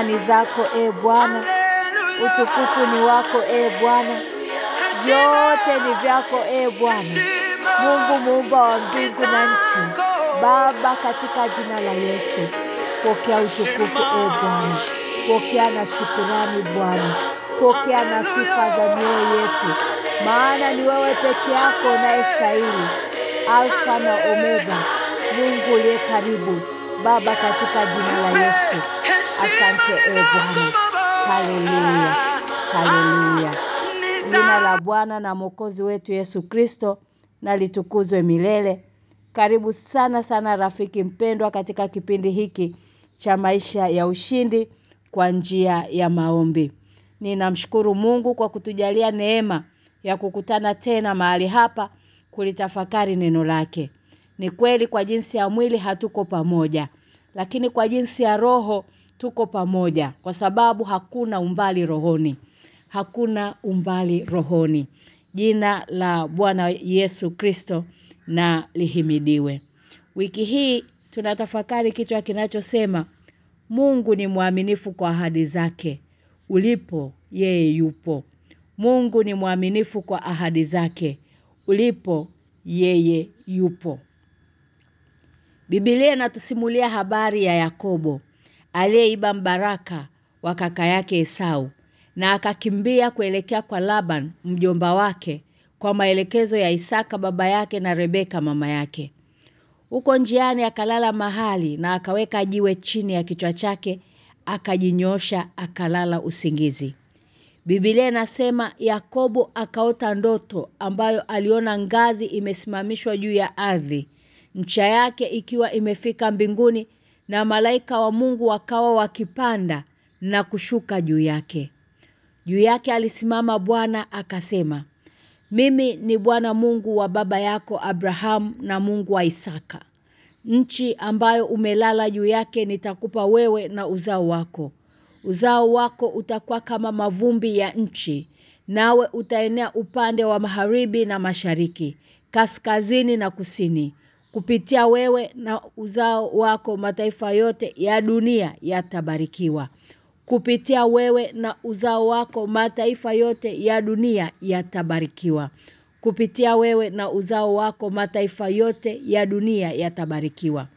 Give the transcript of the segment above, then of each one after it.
Heshima ni zako e Bwana, utukufu ni wako e Bwana, vyote ni vyako e Bwana. Mungu muumba wa mbingu na nchi. Baba, katika jina la Yesu, pokea utukufu e Bwana, pokea na shukurani Bwana, pokea na sifa za mioyo yetu, maana ni wewe peke yako unayestahili, Alfa na Omega, Mungu uliye karibu. Baba, katika jina la Yesu, asante e Bwana. Haleluya, haleluya. Jina la Bwana na Mwokozi wetu Yesu Kristo na litukuzwe milele. Karibu sana sana rafiki mpendwa katika kipindi hiki cha maisha ya ushindi kwa njia ya maombi. Ninamshukuru Mungu kwa kutujalia neema ya kukutana tena mahali hapa kulitafakari neno lake. Ni kweli kwa jinsi ya mwili hatuko pamoja, lakini kwa jinsi ya roho tuko pamoja kwa sababu hakuna umbali rohoni. Hakuna umbali rohoni. Jina la Bwana Yesu Kristo na lihimidiwe. Wiki hii tunatafakari kichwa kinachosema Mungu ni mwaminifu kwa ahadi zake. Ulipo yeye yupo. Mungu ni mwaminifu kwa ahadi zake. Ulipo yeye yupo. Biblia inatusimulia habari ya Yakobo aliyeiba mbaraka wa kaka yake Esau na akakimbia kuelekea kwa Laban mjomba wake kwa maelekezo ya Isaka baba yake na Rebeka mama yake. Huko njiani akalala mahali na akaweka jiwe chini ya kichwa chake akajinyosha akalala usingizi. Biblia inasema Yakobo akaota ndoto ambayo aliona ngazi imesimamishwa juu ya ardhi, ncha yake ikiwa imefika mbinguni na malaika wa Mungu wakawa wakipanda na kushuka juu yake. Juu yake alisimama Bwana akasema, "Mimi ni Bwana Mungu wa baba yako Abraham na Mungu wa Isaka. Nchi ambayo umelala juu yake nitakupa wewe na uzao wako. Uzao wako utakuwa kama mavumbi ya nchi, nawe utaenea upande wa magharibi na mashariki, kaskazini na kusini. Kupitia wewe na uzao wako mataifa yote ya dunia yatabarikiwa. Kupitia wewe na uzao wako mataifa yote ya dunia yatabarikiwa. Kupitia wewe na uzao wako mataifa yote ya dunia yatabarikiwa.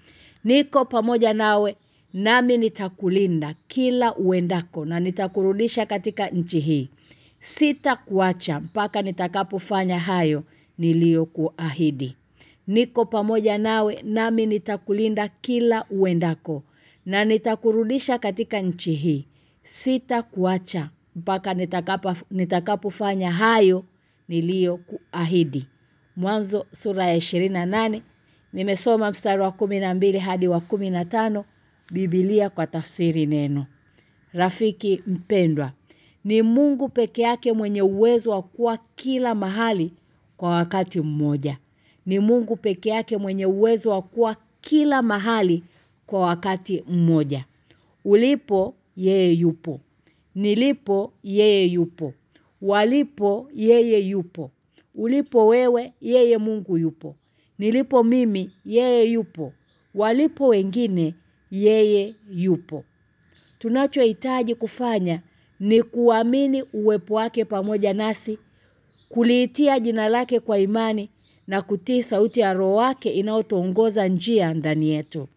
Niko pamoja nawe nami nitakulinda kila uendako na nitakurudisha katika nchi hii. Sitakuacha mpaka nitakapofanya hayo niliyokuahidi. Niko pamoja nawe nami nitakulinda kila uendako na nitakurudisha katika nchi hii. Sitakuacha mpaka nitakapo nitakapofanya hayo niliyokuahidi. Mwanzo sura ya 28 nimesoma mstari wa 12 hadi wa 15 Biblia kwa tafsiri neno. Rafiki mpendwa, ni Mungu peke yake mwenye uwezo wa kuwa kila mahali kwa wakati mmoja. Ni Mungu peke yake mwenye uwezo wa kuwa kila mahali kwa wakati mmoja. Ulipo yeye yupo. Nilipo yeye yupo. Walipo yeye yupo. Ulipo wewe yeye Mungu yupo. Nilipo mimi yeye yupo. Walipo wengine yeye yupo. Tunachohitaji kufanya ni kuamini uwepo wake pamoja nasi, kuliitia jina lake kwa imani na kutii sauti ya roho wake inayotuongoza njia ndani yetu.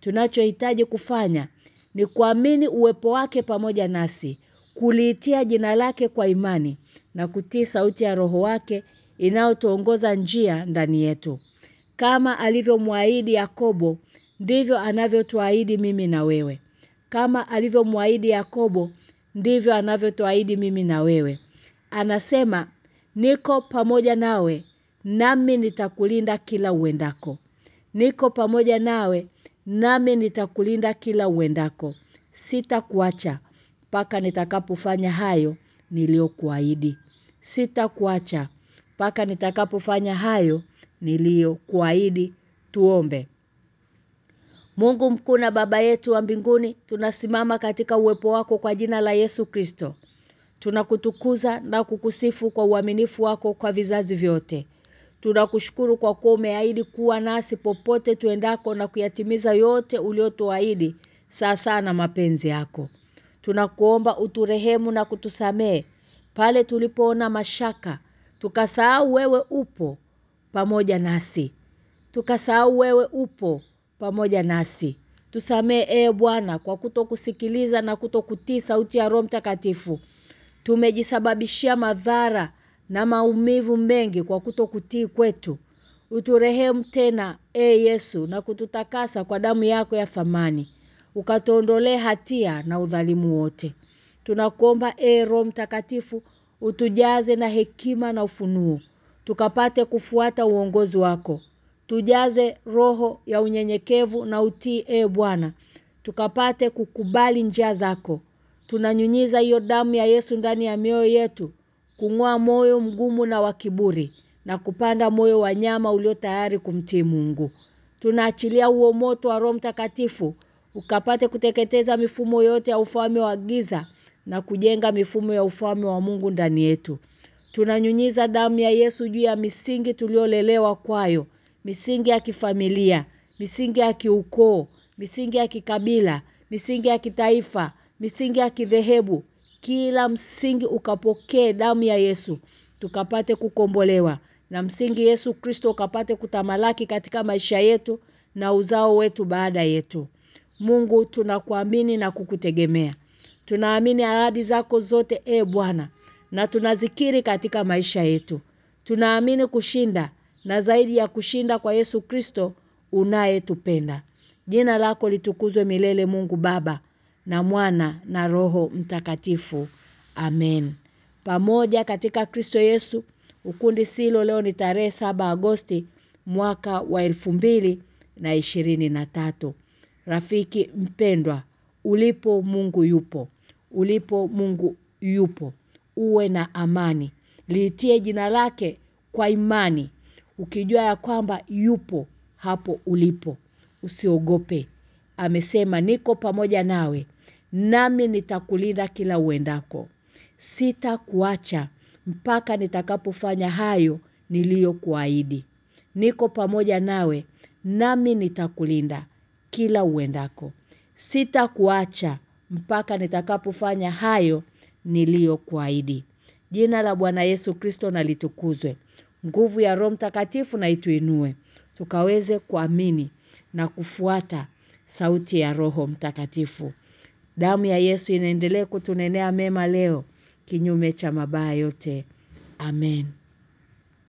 Tunachohitaji kufanya ni kuamini uwepo wake pamoja nasi, kuliitia jina lake kwa imani na kutii sauti ya roho wake inayotuongoza njia ndani yetu. Kama alivyomwaahidi Yakobo, ndivyo anavyotuahidi mimi na wewe. Kama alivyomwaahidi Yakobo, ndivyo anavyotuahidi mimi na wewe. Anasema, niko pamoja nawe, nami nitakulinda kila uendako. Niko pamoja nawe, nami nitakulinda kila uendako. Sitakuacha paka nitakapofanya hayo niliyokuahidi. Sitakuacha paka nitakapofanya hayo niliyokuahidi. Tuombe. Mungu mkuu na baba yetu wa mbinguni, tunasimama katika uwepo wako kwa jina la Yesu Kristo. Tunakutukuza na kukusifu kwa uaminifu wako kwa vizazi vyote. Tunakushukuru kwa kuwa umeahidi kuwa nasi popote tuendako na kuyatimiza yote uliotuahidi sasa na mapenzi yako. Tunakuomba uturehemu na kutusamee pale tulipoona mashaka, tukasahau wewe upo pamoja nasi. Tukasahau wewe upo pamoja nasi. Tusamee ee Bwana kwa kutokusikiliza na kutokutii sauti ya Roho Mtakatifu. Tumejisababishia madhara na maumivu mengi kwa kuto kutii kwetu. Uturehemu tena e Yesu na kututakasa kwa damu yako ya thamani. Ukatuondolee hatia na udhalimu wote. Tunakuomba e Roho Mtakatifu utujaze na hekima na ufunuo. Tukapate kufuata uongozi wako. Tujaze roho ya unyenyekevu na utii e Bwana. Tukapate kukubali njia zako. Tunanyunyiza hiyo damu ya Yesu ndani ya mioyo yetu, kung'oa moyo mgumu na wa kiburi na kupanda moyo wa nyama ulio tayari kumtii Mungu. Tunaachilia huo moto wa Roho Mtakatifu ukapate kuteketeza mifumo yote ya ufalme wa giza na kujenga mifumo ya ufalme wa Mungu ndani yetu. Tunanyunyiza damu ya Yesu juu ya misingi tuliolelewa kwayo, misingi ya kifamilia, misingi ya kiukoo, misingi ya kikabila, misingi ya kitaifa, misingi ya kidhehebu. Kila msingi ukapokee damu ya Yesu, tukapate kukombolewa na msingi Yesu Kristo ukapate kutamalaki katika maisha yetu na uzao wetu baada yetu. Mungu tunakuamini na kukutegemea. Tunaamini ahadi zako zote e Bwana na tunazikiri katika maisha yetu. Tunaamini kushinda na zaidi ya kushinda kwa Yesu Kristo unayetupenda. Jina lako litukuzwe milele Mungu Baba na Mwana na Roho Mtakatifu. Amen. Pamoja katika Kristo Yesu, ukundi silo leo ni tarehe 7 Agosti mwaka wa elfu mbili na ishirini na tatu. Rafiki mpendwa, ulipo Mungu yupo. Ulipo Mungu yupo. Uwe na amani. Liitie jina lake kwa imani. Ukijua ya kwamba yupo hapo ulipo. Usiogope. Amesema niko pamoja nawe. Nami nitakulinda kila uendako. Sitakuacha mpaka nitakapofanya hayo niliyokuahidi. Niko pamoja nawe nami nitakulinda kila uendako. Sitakuacha mpaka nitakapofanya hayo niliyokuahidi. Jina la Bwana Yesu Kristo na litukuzwe. Nguvu ya Roho Mtakatifu na ituinue. Tukaweze kuamini na kufuata sauti ya Roho Mtakatifu. Damu ya Yesu inaendelea kutunenea mema leo kinyume cha mabaya yote. Amen.